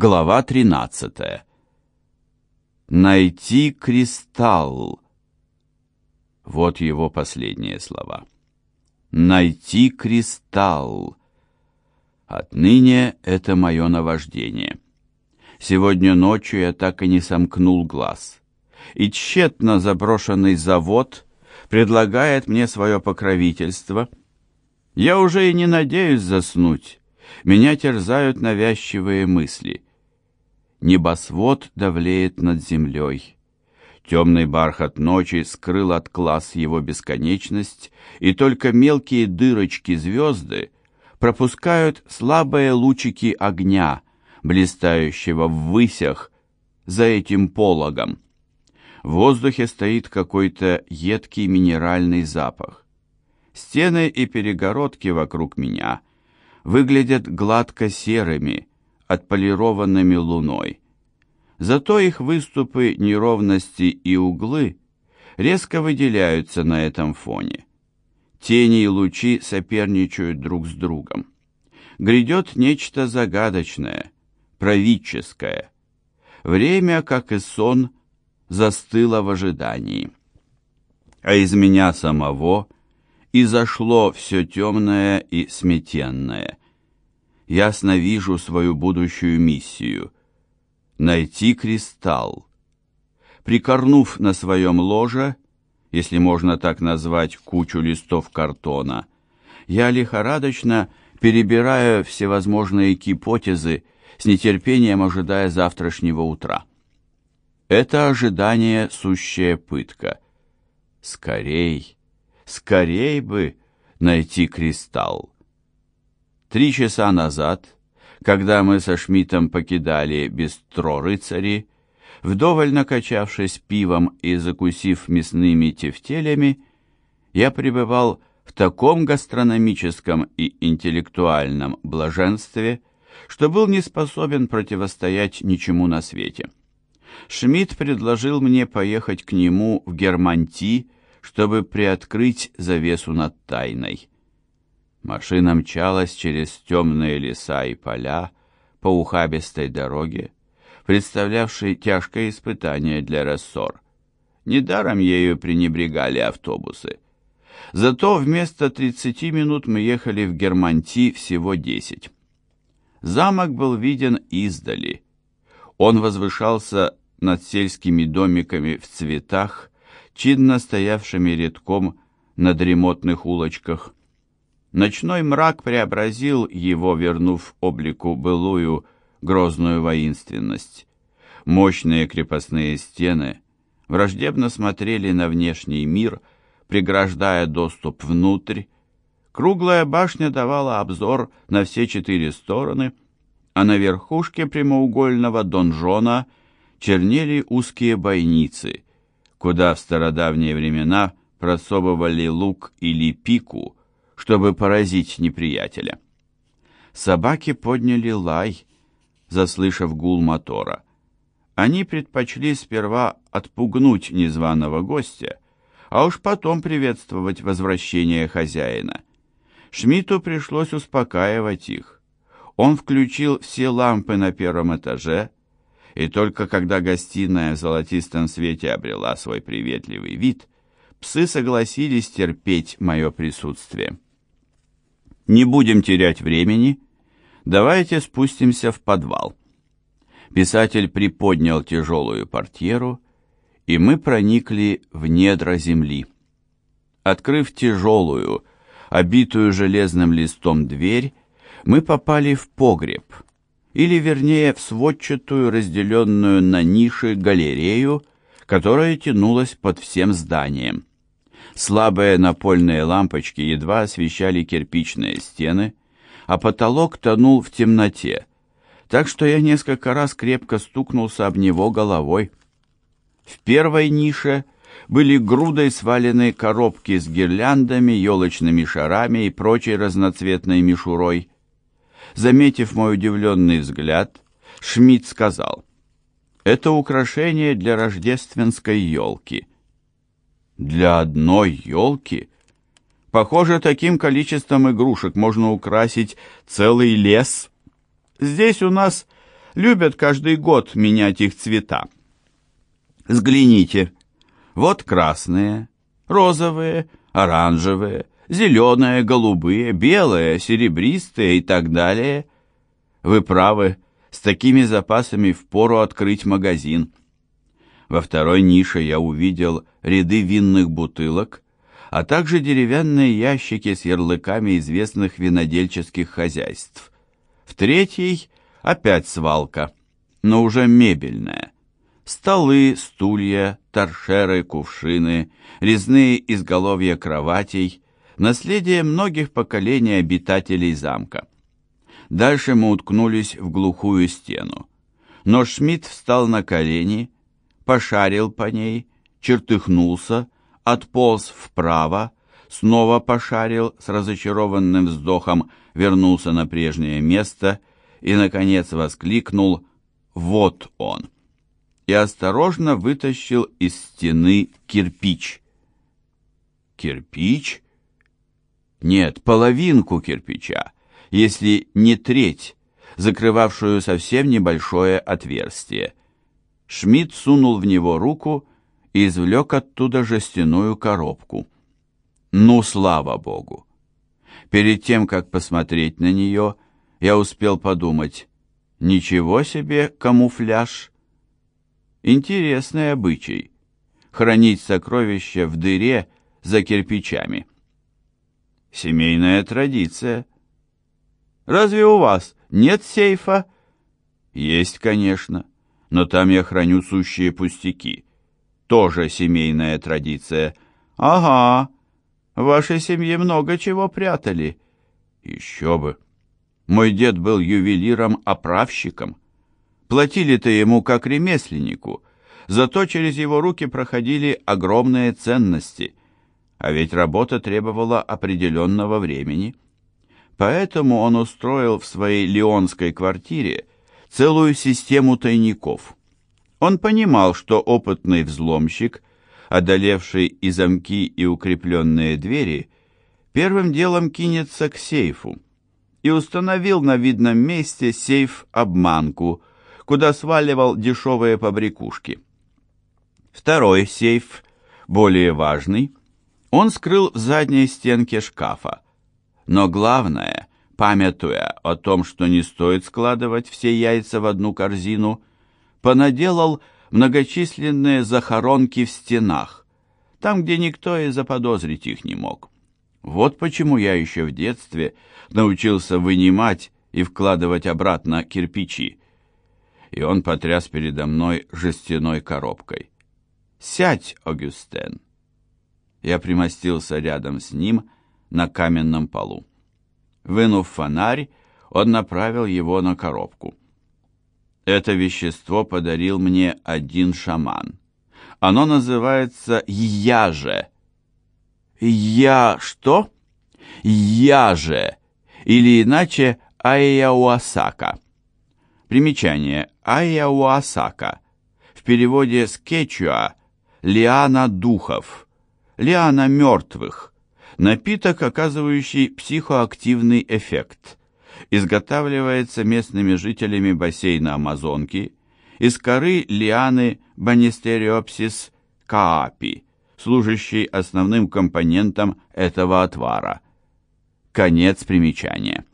Глава 13. Найти кристалл. Вот его последние слова. Найти кристалл. Отныне это мое наваждение. Сегодня ночью я так и не сомкнул глаз. И тщетно заброшенный завод предлагает мне свое покровительство. Я уже и не надеюсь заснуть. Меня терзают навязчивые мысли. Небосвод давлеет над землей. Темный бархат ночи скрыл от глаз его бесконечность, и только мелкие дырочки звезды пропускают слабые лучики огня, блистающего в высях за этим пологом. В воздухе стоит какой-то едкий минеральный запах. Стены и перегородки вокруг меня выглядят гладко серыми, отполированными луной. Зато их выступы, неровности и углы резко выделяются на этом фоне. Тени и лучи соперничают друг с другом. Грядет нечто загадочное, правительское. Время, как и сон, застыло в ожидании. А из меня самого изошло все темное и сметенное ясно вижу свою будущую миссию — найти кристалл. Прикорнув на своем ложе, если можно так назвать кучу листов картона, я лихорадочно перебираю всевозможные гипотезы, с нетерпением ожидая завтрашнего утра. Это ожидание — сущая пытка. Скорей, скорей бы найти кристалл. Три часа назад, когда мы со Шмидтом покидали бистро рыцари, вдоволь накачавшись пивом и закусив мясными тефтелями, я пребывал в таком гастрономическом и интеллектуальном блаженстве, что был не способен противостоять ничему на свете. Шмидт предложил мне поехать к нему в Германти, чтобы приоткрыть завесу над тайной. Машина мчалась через темные леса и поля по ухабистой дороге, представлявшей тяжкое испытание для Рессор. Недаром ею пренебрегали автобусы. Зато вместо 30 минут мы ехали в Германти всего 10. Замок был виден издали. Он возвышался над сельскими домиками в цветах, чинно стоявшими редком на дремотных улочках. Ночной мрак преобразил его, вернув облику былую грозную воинственность. Мощные крепостные стены враждебно смотрели на внешний мир, преграждая доступ внутрь. Круглая башня давала обзор на все четыре стороны, а на верхушке прямоугольного донжона чернели узкие бойницы, куда в стародавние времена просовывали лук или пику, чтобы поразить неприятеля. Собаки подняли лай, заслышав гул мотора. Они предпочли сперва отпугнуть незваного гостя, а уж потом приветствовать возвращение хозяина. Шмидту пришлось успокаивать их. Он включил все лампы на первом этаже, и только когда гостиная в золотистом свете обрела свой приветливый вид, псы согласились терпеть мое присутствие. Не будем терять времени. Давайте спустимся в подвал. Писатель приподнял тяжелую портьеру, и мы проникли в недра земли. Открыв тяжелую, обитую железным листом дверь, мы попали в погреб, или вернее в сводчатую, разделенную на ниши галерею, которая тянулась под всем зданием. Слабые напольные лампочки едва освещали кирпичные стены, а потолок тонул в темноте, так что я несколько раз крепко стукнулся об него головой. В первой нише были грудой свалены коробки с гирляндами, елочными шарами и прочей разноцветной мишурой. Заметив мой удивленный взгляд, Шмидт сказал, «Это украшение для рождественской елки» для одной елки. Похоже, таким количеством игрушек можно украсить целый лес. Здесь у нас любят каждый год менять их цвета. Взгляните, вот красные, розовые, оранжевые, зеленые, голубые, белые, серебристые и так далее. Вы правы, с такими запасами впору открыть магазин. Во второй нише я увидел ряды винных бутылок, а также деревянные ящики с ярлыками известных винодельческих хозяйств. В третьей опять свалка, но уже мебельная. Столы, стулья, торшеры, кувшины, резные изголовья кроватей, наследие многих поколений обитателей замка. Дальше мы уткнулись в глухую стену. Но Шмидт встал на колени, пошарил по ней, чертыхнулся, отполз вправо, снова пошарил с разочарованным вздохом, вернулся на прежнее место и, наконец, воскликнул «Вот он!» и осторожно вытащил из стены кирпич. Кирпич? Нет, половинку кирпича, если не треть, закрывавшую совсем небольшое отверстие. Шмидт сунул в него руку и извлек оттуда жестяную коробку. Ну, слава богу! Перед тем, как посмотреть на нее, я успел подумать, ничего себе камуфляж! Интересный обычай — хранить сокровища в дыре за кирпичами. Семейная традиция. Разве у вас нет сейфа? Есть, конечно, но там я храню сущие пустяки. Тоже семейная традиция. Ага, в вашей семье много чего прятали. Еще бы. Мой дед был ювелиром-оправщиком. Платили-то ему как ремесленнику, зато через его руки проходили огромные ценности, а ведь работа требовала определенного времени. Поэтому он устроил в своей лионской квартире целую систему тайников. Он понимал, что опытный взломщик, одолевший и замки, и укрепленные двери, первым делом кинется к сейфу, и установил на видном месте сейф-обманку, куда сваливал дешевые побрякушки. Второй сейф, более важный, он скрыл в задней стенке шкафа. Но главное, памятуя о том, что не стоит складывать все яйца в одну корзину, понаделал многочисленные захоронки в стенах, там, где никто и заподозрить их не мог. Вот почему я еще в детстве научился вынимать и вкладывать обратно кирпичи, и он потряс передо мной жестяной коробкой. «Сядь, Огюстен!» Я примостился рядом с ним на каменном полу. Вынув фонарь, он направил его на коробку. Это вещество подарил мне один шаман. Оно называется яже. Я что? Яже, или иначе айяуасака. Примечание. Айяуасака. В переводе с кечуа «лиана духов», «лиана мертвых», напиток, оказывающий психоактивный эффект. Изготавливается местными жителями бассейна Амазонки из коры лианы Банистериопсис каапи, служащей основным компонентом этого отвара. Конец примечания.